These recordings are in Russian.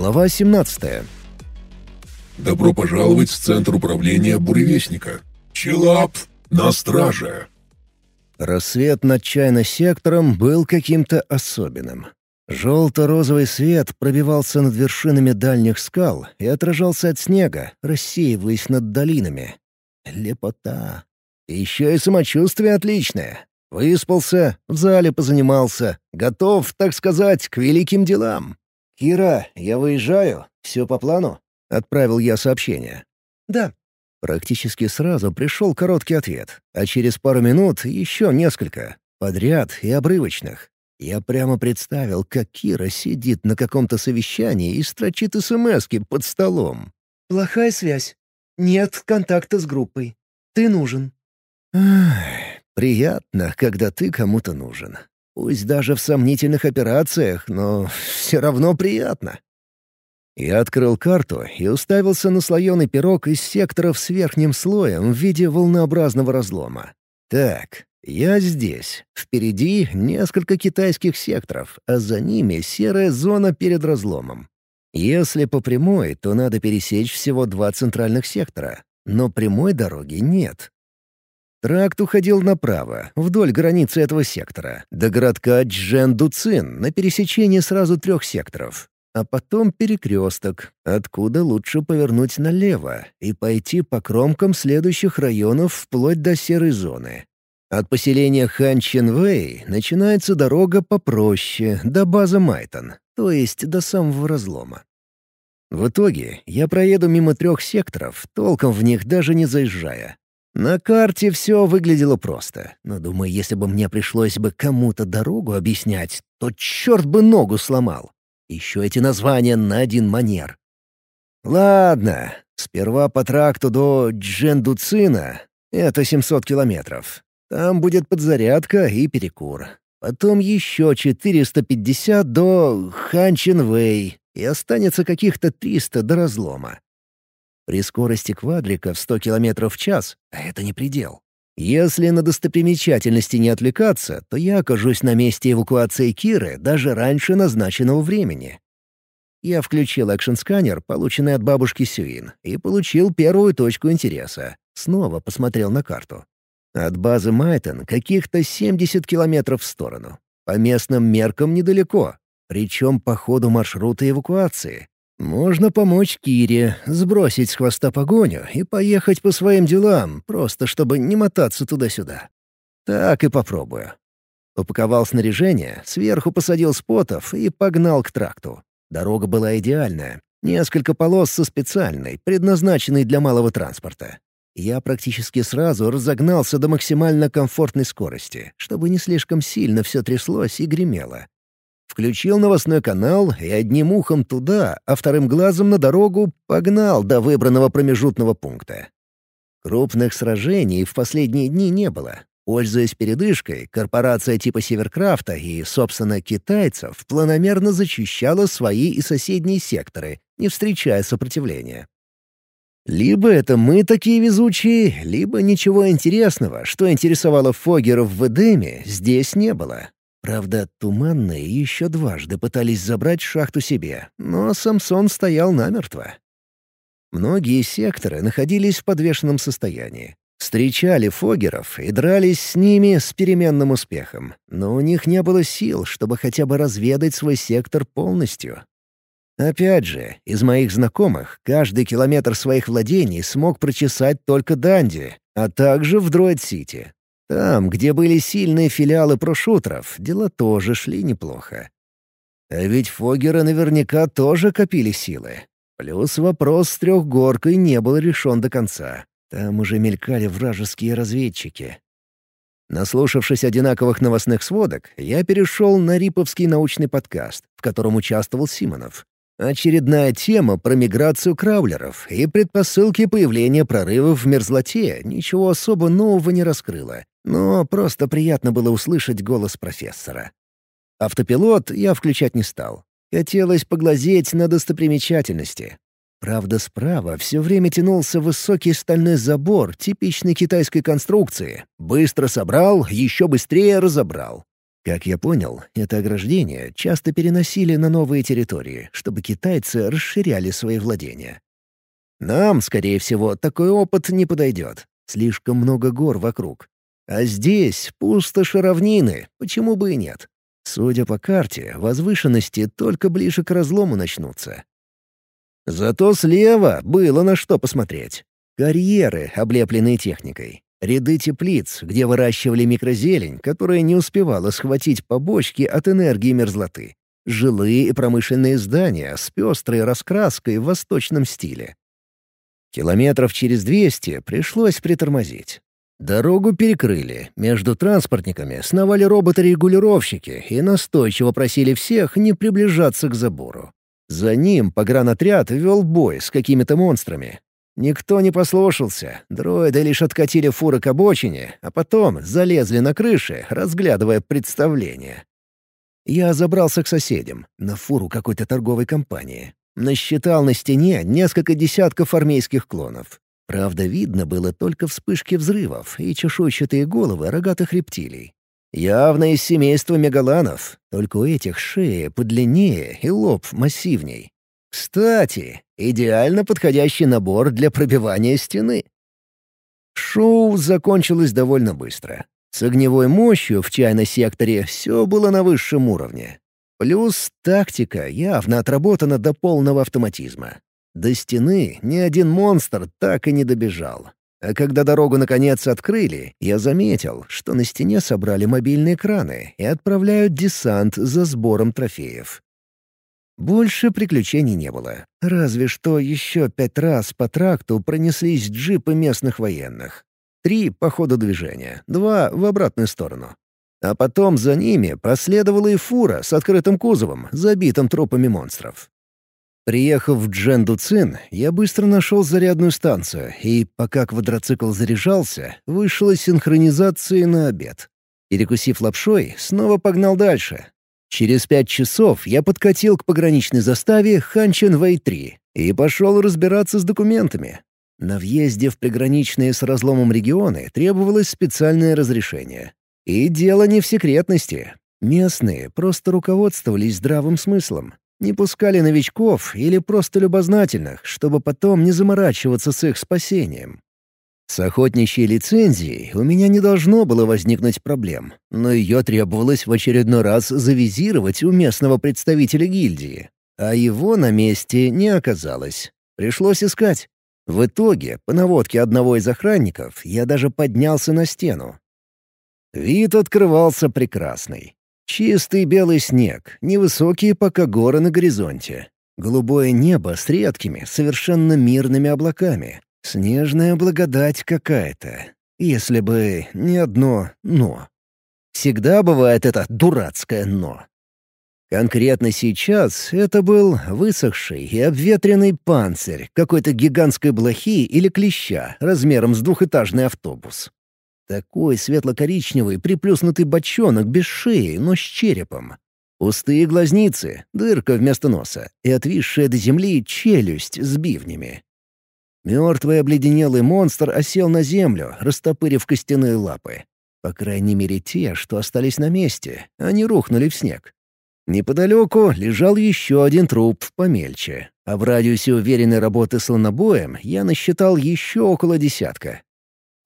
Глава 17. Добро пожаловать в Центр управления Буревестника. Челап на страже. Рассвет над чайно-сектором был каким-то особенным. Желто-розовый свет пробивался над вершинами дальних скал и отражался от снега, рассеиваясь над долинами. Лепота. Еще и самочувствие отличное. Выспался, в зале позанимался, готов, так сказать, к великим делам. «Кира, я выезжаю. Все по плану?» — отправил я сообщение. «Да». Практически сразу пришел короткий ответ, а через пару минут еще несколько, подряд и обрывочных. Я прямо представил, как Кира сидит на каком-то совещании и строчит смски под столом. «Плохая связь. Нет контакта с группой. Ты нужен». Ах, приятно, когда ты кому-то нужен. Пусть даже в сомнительных операциях, но все равно приятно. Я открыл карту и уставился на слоеный пирог из секторов с верхним слоем в виде волнообразного разлома. Так, я здесь. Впереди несколько китайских секторов, а за ними серая зона перед разломом. Если по прямой, то надо пересечь всего два центральных сектора, но прямой дороги нет. Тракт уходил направо, вдоль границы этого сектора, до городка Джен-Дуцин на пересечении сразу трех секторов. А потом перекресток, откуда лучше повернуть налево и пойти по кромкам следующих районов вплоть до серой зоны. От поселения Хан-Чен-Вэй начинается дорога попроще, до базы Майтон, то есть до самого разлома. В итоге я проеду мимо трех секторов, толком в них даже не заезжая, на карте все выглядело просто, но, думаю, если бы мне пришлось бы кому-то дорогу объяснять, то черт бы ногу сломал. Еще эти названия на один манер. Ладно, сперва по тракту до Джендуцина — это 700 километров. Там будет подзарядка и перекур. Потом еще 450 до Ханчинвей, и останется каких-то 300 до разлома. При скорости квадрика в 100 км в час — это не предел. Если на достопримечательности не отвлекаться, то я окажусь на месте эвакуации Киры даже раньше назначенного времени. Я включил экшн-сканер, полученный от бабушки Сюин, и получил первую точку интереса. Снова посмотрел на карту. От базы Майтон каких-то 70 километров в сторону. По местным меркам недалеко, причем по ходу маршрута эвакуации. Можно помочь Кире, сбросить с хвоста погоню и поехать по своим делам, просто чтобы не мотаться туда-сюда. Так и попробую. Упаковал снаряжение, сверху посадил спотов и погнал к тракту. Дорога была идеальная. Несколько полос со специальной, предназначенной для малого транспорта. Я практически сразу разогнался до максимально комфортной скорости, чтобы не слишком сильно все тряслось и гремело. Включил новостной канал и одним ухом туда, а вторым глазом на дорогу погнал до выбранного промежутного пункта. Крупных сражений в последние дни не было. Пользуясь передышкой, корпорация типа Северкрафта и, собственно, китайцев планомерно зачищала свои и соседние секторы, не встречая сопротивления. Либо это мы такие везучие, либо ничего интересного, что интересовало Фогеров в Эдеме, здесь не было. Правда, туманные еще дважды пытались забрать шахту себе, но Самсон стоял намертво. Многие секторы находились в подвешенном состоянии. Встречали фогеров и дрались с ними с переменным успехом, но у них не было сил, чтобы хотя бы разведать свой сектор полностью. Опять же, из моих знакомых каждый километр своих владений смог прочесать только Данди, а также в Дроид-Сити, там, где были сильные филиалы прошутеров, дела тоже шли неплохо. А ведь Фогеры наверняка тоже копили силы. Плюс вопрос с трехгоркой не был решен до конца. Там уже мелькали вражеские разведчики. Наслушавшись одинаковых новостных сводок, я перешел на Риповский научный подкаст, в котором участвовал Симонов. Очередная тема про миграцию краулеров и предпосылки появления прорывов в мерзлоте ничего особо нового не раскрыла, но просто приятно было услышать голос профессора. Автопилот я включать не стал. Хотелось поглазеть на достопримечательности. Правда, справа все время тянулся высокий стальной забор типичной китайской конструкции. Быстро собрал, еще быстрее разобрал. Как я понял, это ограждение часто переносили на новые территории, чтобы китайцы расширяли свои владения. Нам, скорее всего, такой опыт не подойдет. Слишком много гор вокруг. А здесь пустошь равнины, почему бы и нет? Судя по карте, возвышенности только ближе к разлому начнутся. Зато слева было на что посмотреть. Карьеры, облепленные техникой. Ряды теплиц, где выращивали микрозелень, которая не успевала схватить побочки от энергии мерзлоты. Жилые и промышленные здания с пестрой раскраской в восточном стиле. Километров через двести пришлось притормозить. Дорогу перекрыли, между транспортниками сновали роботы-регулировщики и настойчиво просили всех не приближаться к забору. За ним погранотряд вел бой с какими-то монстрами, Никто не послушался, дроиды лишь откатили фуры к обочине, а потом залезли на крыши, разглядывая представление. Я забрался к соседям, на фуру какой-то торговой компании. Насчитал на стене несколько десятков армейских клонов. Правда, видно было только вспышки взрывов и чешуйчатые головы рогатых рептилий. Явно из семейства мегаланов, только у этих шеи подлиннее и лоб массивней. Кстати, идеально подходящий набор для пробивания стены. Шоу закончилось довольно быстро. С огневой мощью в чайно-секторе все было на высшем уровне. Плюс тактика явно отработана до полного автоматизма. До стены ни один монстр так и не добежал. А когда дорогу наконец открыли, я заметил, что на стене собрали мобильные краны и отправляют десант за сбором трофеев. Больше приключений не было. Разве что еще пять раз по тракту пронеслись джипы местных военных. Три по ходу движения, два в обратную сторону. А потом за ними последовала и фура с открытым кузовом, забитым трупами монстров. Приехав в Дженду Цин, я быстро нашел зарядную станцию и, пока квадроцикл заряжался, вышел из синхронизации на обед. Перекусив лапшой, снова погнал дальше, Через пять часов я подкатил к пограничной заставе Ханчен Вэй-3 и пошел разбираться с документами. На въезде в приграничные с разломом регионы требовалось специальное разрешение. И дело не в секретности. Местные просто руководствовались здравым смыслом. Не пускали новичков или просто любознательных, чтобы потом не заморачиваться с их спасением. С охотничьей лицензией у меня не должно было возникнуть проблем, но ее требовалось в очередной раз завизировать у местного представителя гильдии. А его на месте не оказалось. Пришлось искать. В итоге, по наводке одного из охранников, я даже поднялся на стену. Вид открывался прекрасный. Чистый белый снег, невысокие пока горы на горизонте. Голубое небо с редкими, совершенно мирными облаками. Снежная благодать какая-то, если бы не одно «но». Всегда бывает это дурацкое «но». Конкретно сейчас это был высохший и обветренный панцирь какой-то гигантской блохи или клеща размером с двухэтажный автобус. Такой светло-коричневый приплюснутый бочонок без шеи, но с черепом. Пустые глазницы, дырка вместо носа и отвисшая до земли челюсть с бивнями. Мертвый обледенелый монстр осел на землю, растопырив костяные лапы. По крайней мере, те, что остались на месте, они рухнули в снег. Неподалеку лежал еще один труп помельче, а в радиусе уверенной работы слонобоем я насчитал еще около десятка.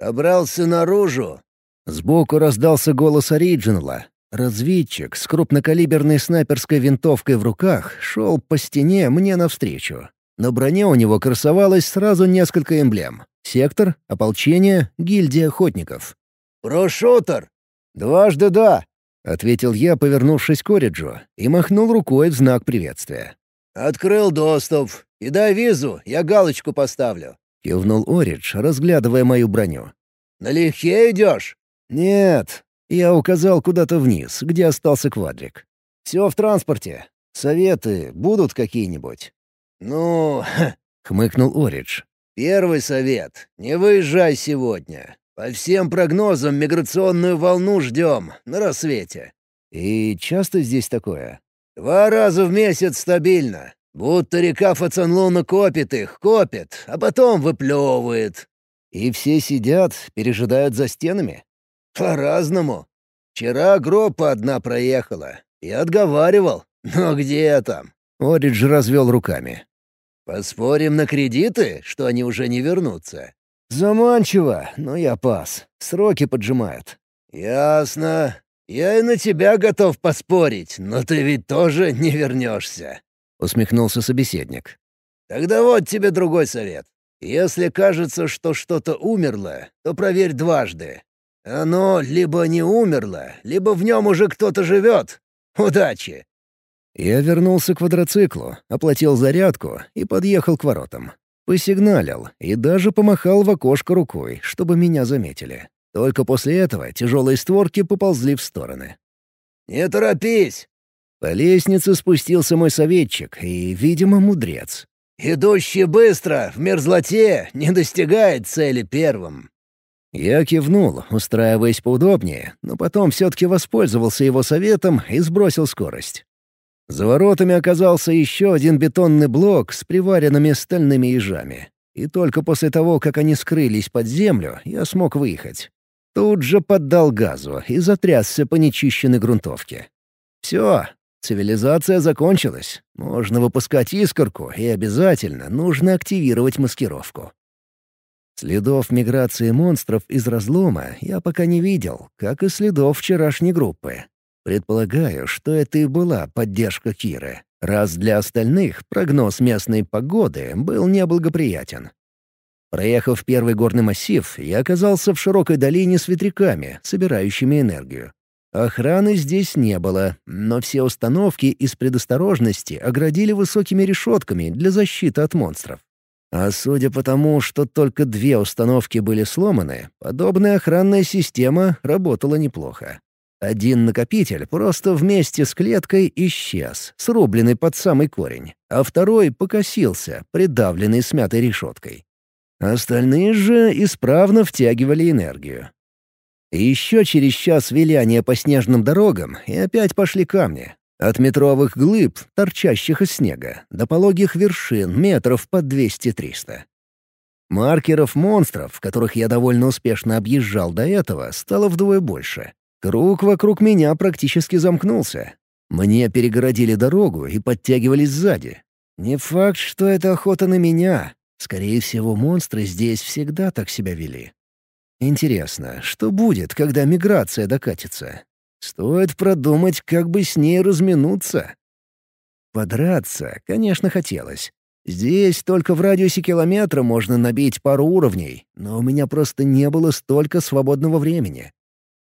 «Добрался наружу!» Сбоку раздался голос Ориджинала. Разведчик с крупнокалиберной снайперской винтовкой в руках шел по стене мне навстречу. На броне у него красовалось сразу несколько эмблем. Сектор, ополчение, гильдия охотников. «Прошутер!» «Дважды да», — ответил я, повернувшись к Ориджу, и махнул рукой в знак приветствия. «Открыл доступ. И дай визу, я галочку поставлю», — кивнул Оридж, разглядывая мою броню. «Налегке идешь?» «Нет». Я указал куда-то вниз, где остался квадрик. «Все в транспорте. Советы будут какие-нибудь?» «Ну...» — хмыкнул Оридж. «Первый совет — не выезжай сегодня. По всем прогнозам миграционную волну ждем на рассвете». «И часто здесь такое?» «Два раза в месяц стабильно. Будто река Фацанлуна копит их, копит, а потом выплевывает». «И все сидят, пережидают за стенами?» «По-разному. Вчера группа одна проехала. Я отговаривал. Но где там?» Оридж развел руками. «Поспорим на кредиты, что они уже не вернутся?» «Заманчиво, но я пас. Сроки поджимают». «Ясно. Я и на тебя готов поспорить, но ты ведь тоже не вернешься», — усмехнулся собеседник. «Тогда вот тебе другой совет. Если кажется, что что-то умерло, то проверь дважды. Оно либо не умерло, либо в нем уже кто-то живет. Удачи!» Я вернулся к квадроциклу, оплатил зарядку и подъехал к воротам. Посигналил и даже помахал в окошко рукой, чтобы меня заметили. Только после этого тяжелые створки поползли в стороны. «Не торопись!» По лестнице спустился мой советчик и, видимо, мудрец. «Идущий быстро, в мерзлоте, не достигает цели первым». Я кивнул, устраиваясь поудобнее, но потом все-таки воспользовался его советом и сбросил скорость. За воротами оказался еще один бетонный блок с приваренными стальными ежами. И только после того, как они скрылись под землю, я смог выехать. Тут же поддал газу и затрясся по нечищенной грунтовке. Все, цивилизация закончилась. Можно выпускать искорку, и обязательно нужно активировать маскировку. Следов миграции монстров из разлома я пока не видел, как и следов вчерашней группы. Предполагаю, что это и была поддержка Киры, раз для остальных прогноз местной погоды был неблагоприятен. Проехав первый горный массив, я оказался в широкой долине с ветряками, собирающими энергию. Охраны здесь не было, но все установки из предосторожности оградили высокими решетками для защиты от монстров. А судя по тому, что только две установки были сломаны, подобная охранная система работала неплохо. Один накопитель просто вместе с клеткой исчез, срубленный под самый корень, а второй покосился, придавленный смятой решеткой. Остальные же исправно втягивали энергию. еще через час виляния по снежным дорогам и опять пошли камни. От метровых глыб, торчащих из снега, до пологих вершин метров по 200-300. Маркеров монстров, которых я довольно успешно объезжал до этого, стало вдвое больше. Круг вокруг меня практически замкнулся. Мне перегородили дорогу и подтягивались сзади. Не факт, что это охота на меня. Скорее всего, монстры здесь всегда так себя вели. Интересно, что будет, когда миграция докатится? Стоит продумать, как бы с ней разминуться. Подраться, конечно, хотелось. Здесь только в радиусе километра можно набить пару уровней, но у меня просто не было столько свободного времени.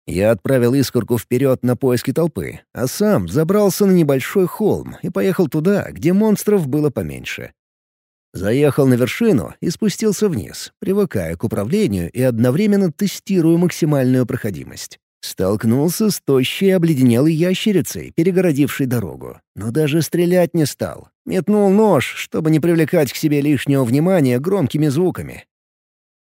Я отправил искорку вперед на поиски толпы, а сам забрался на небольшой холм и поехал туда, где монстров было поменьше. Заехал на вершину и спустился вниз, привыкая к управлению и одновременно тестируя максимальную проходимость. Столкнулся с тощей обледенелой ящерицей, перегородившей дорогу, но даже стрелять не стал. Метнул нож, чтобы не привлекать к себе лишнего внимания громкими звуками,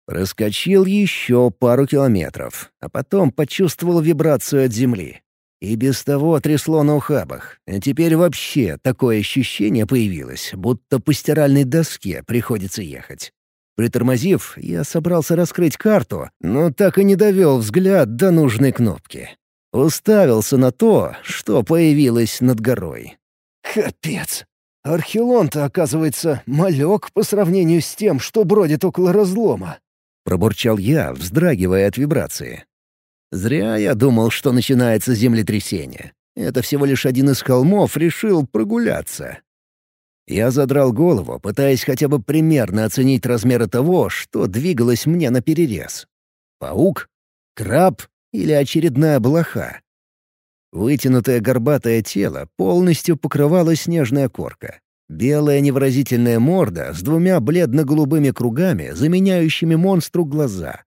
Проскочил еще пару километров, а потом почувствовал вибрацию от земли. И без того трясло на ухабах. А теперь вообще такое ощущение появилось, будто по стиральной доске приходится ехать. Притормозив, я собрался раскрыть карту, но так и не довел взгляд до нужной кнопки. Уставился на то, что появилось над горой. Капец! Архилон-то, оказывается, малек по сравнению с тем, что бродит около разлома. Пробурчал я, вздрагивая от вибрации. Зря я думал, что начинается землетрясение. Это всего лишь один из холмов решил прогуляться. Я задрал голову, пытаясь хотя бы примерно оценить размеры того, что двигалось мне на перерез. Паук? Краб? Или очередная блоха? Вытянутое горбатое тело полностью покрывала снежная корка. Белая невыразительная морда с двумя бледно-голубыми кругами, заменяющими монстру глаза.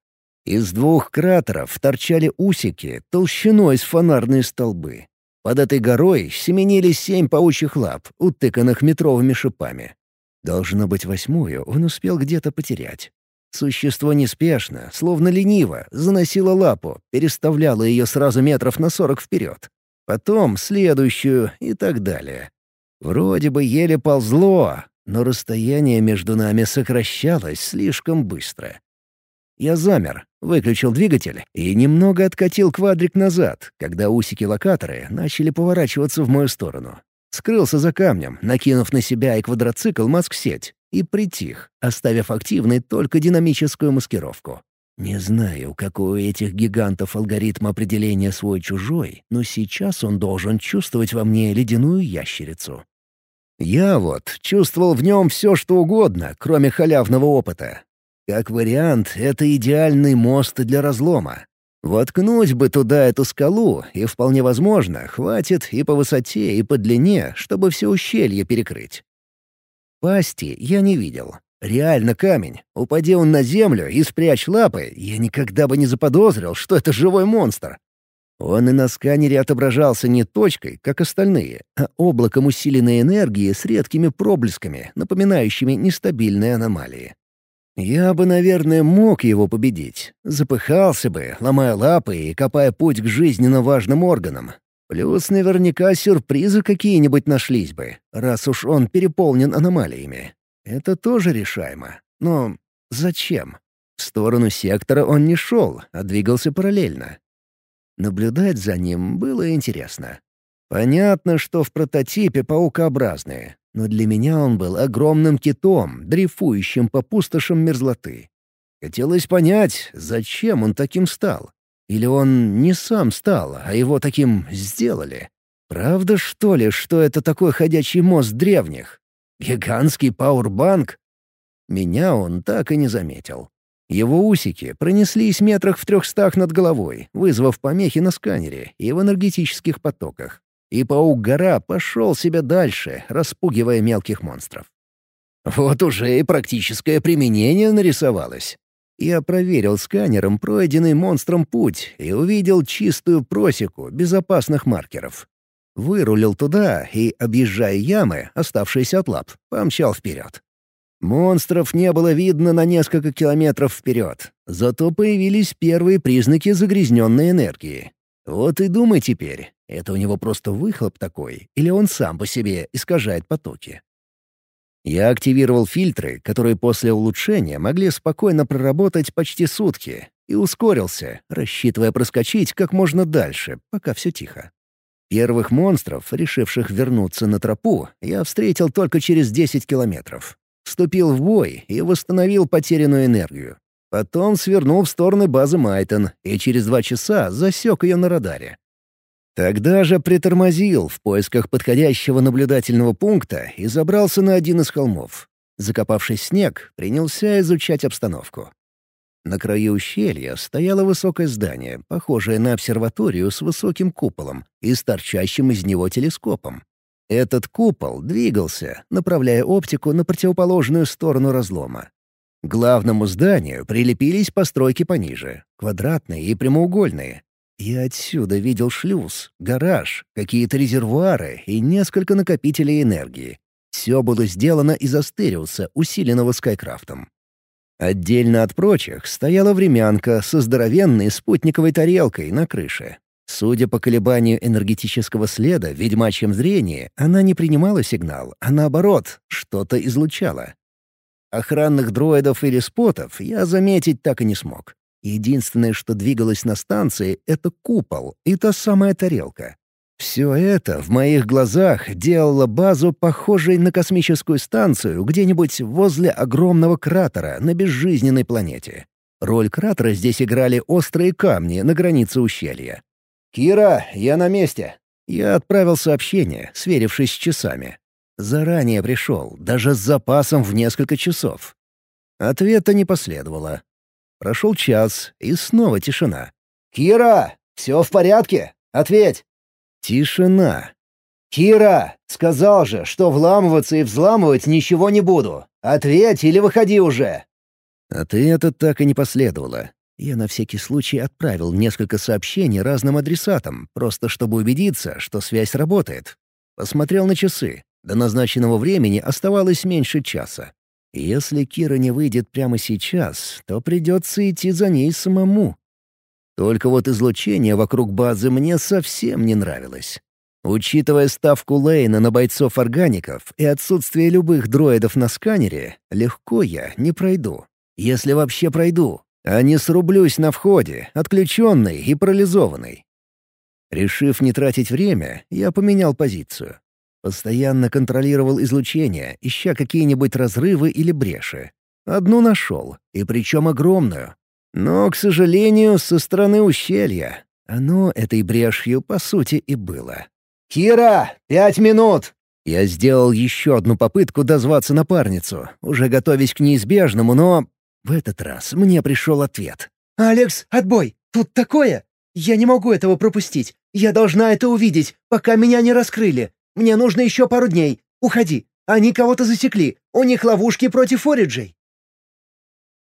Из двух кратеров торчали усики толщиной с фонарные столбы. Под этой горой семенили семь паучьих лап, утыканных метровыми шипами. Должно быть, восьмую он успел где-то потерять. Существо неспешно, словно лениво, заносило лапу, переставляло ее сразу метров на сорок вперед. Потом следующую и так далее. Вроде бы еле ползло, но расстояние между нами сокращалось слишком быстро. Я замер, выключил двигатель и немного откатил квадрик назад, когда усики-локаторы начали поворачиваться в мою сторону. Скрылся за камнем, накинув на себя и квадроцикл маск-сеть, и притих, оставив активной только динамическую маскировку. Не знаю, какой у этих гигантов алгоритм определения свой-чужой, но сейчас он должен чувствовать во мне ледяную ящерицу. Я вот чувствовал в нем все, что угодно, кроме халявного опыта, как вариант, это идеальный мост для разлома. Воткнуть бы туда эту скалу, и вполне возможно, хватит и по высоте, и по длине, чтобы все ущелье перекрыть. Пасти я не видел. Реально камень. Упади он на землю и спрячь лапы, я никогда бы не заподозрил, что это живой монстр. Он и на сканере отображался не точкой, как остальные, а облаком усиленной энергии с редкими проблесками, напоминающими нестабильные аномалии. Я бы, наверное, мог его победить. Запыхался бы, ломая лапы и копая путь к жизненно важным органам. Плюс наверняка сюрпризы какие-нибудь нашлись бы, раз уж он переполнен аномалиями. Это тоже решаемо. Но зачем? В сторону сектора он не шел, а двигался параллельно. Наблюдать за ним было интересно. Понятно, что в прототипе паукообразные, но для меня он был огромным китом, дрейфующим по пустошам мерзлоты. Хотелось понять, зачем он таким стал. Или он не сам стал, а его таким сделали. Правда, что ли, что это такой ходячий мост древних? Гигантский пауэрбанк? Меня он так и не заметил. Его усики пронеслись метрах в трехстах над головой, вызвав помехи на сканере и в энергетических потоках и паук-гора пошел себе дальше, распугивая мелких монстров. Вот уже и практическое применение нарисовалось. Я проверил сканером пройденный монстром путь и увидел чистую просеку безопасных маркеров. Вырулил туда и, объезжая ямы, оставшиеся от лап, помчал вперед. Монстров не было видно на несколько километров вперед, зато появились первые признаки загрязненной энергии. Вот и думай теперь, это у него просто выхлоп такой, или он сам по себе искажает потоки. Я активировал фильтры, которые после улучшения могли спокойно проработать почти сутки, и ускорился, рассчитывая проскочить как можно дальше, пока все тихо. Первых монстров, решивших вернуться на тропу, я встретил только через 10 километров. Вступил в бой и восстановил потерянную энергию. Потом свернул в сторону базы Майтон и через два часа засек ее на радаре. Тогда же притормозил в поисках подходящего наблюдательного пункта и забрался на один из холмов. Закопавшись в снег, принялся изучать обстановку. На краю ущелья стояло высокое здание, похожее на обсерваторию с высоким куполом и с торчащим из него телескопом. Этот купол двигался, направляя оптику на противоположную сторону разлома. К главному зданию прилепились постройки пониже, квадратные и прямоугольные. Я отсюда видел шлюз, гараж, какие-то резервуары и несколько накопителей энергии. Все было сделано из Астериуса, усиленного Скайкрафтом. Отдельно от прочих стояла времянка со здоровенной спутниковой тарелкой на крыше. Судя по колебанию энергетического следа в ведьмачьем зрении, она не принимала сигнал, а наоборот, что-то излучала. Охранных дроидов или спотов я заметить так и не смог. Единственное, что двигалось на станции, — это купол и та самая тарелка. Все это в моих глазах делало базу похожей на космическую станцию где-нибудь возле огромного кратера на безжизненной планете. Роль кратера здесь играли острые камни на границе ущелья. «Кира, я на месте!» Я отправил сообщение, сверившись с часами. Заранее пришел, даже с запасом в несколько часов. Ответа не последовало. Прошел час, и снова тишина. «Кира, все в порядке? Ответь!» Тишина. «Кира, сказал же, что вламываться и взламывать ничего не буду. Ответь или выходи уже!» Ответа так и не последовало. Я на всякий случай отправил несколько сообщений разным адресатам, просто чтобы убедиться, что связь работает. Посмотрел на часы. До назначенного времени оставалось меньше часа. Если Кира не выйдет прямо сейчас, то придется идти за ней самому. Только вот излучение вокруг базы мне совсем не нравилось. Учитывая ставку Лейна на бойцов-органиков и отсутствие любых дроидов на сканере, легко я не пройду. Если вообще пройду, а не срублюсь на входе, отключенный и парализованный. Решив не тратить время, я поменял позицию. Постоянно контролировал излучение, ища какие-нибудь разрывы или бреши. Одну нашел, и причем огромную. Но, к сожалению, со стороны ущелья. Оно этой брешью, по сути, и было. «Кира, пять минут!» Я сделал еще одну попытку дозваться напарницу, уже готовясь к неизбежному, но... В этот раз мне пришел ответ. «Алекс, отбой! Тут такое! Я не могу этого пропустить! Я должна это увидеть, пока меня не раскрыли! Мне нужно еще пару дней! Уходи! Они кого-то засекли! У них ловушки против Ориджей!»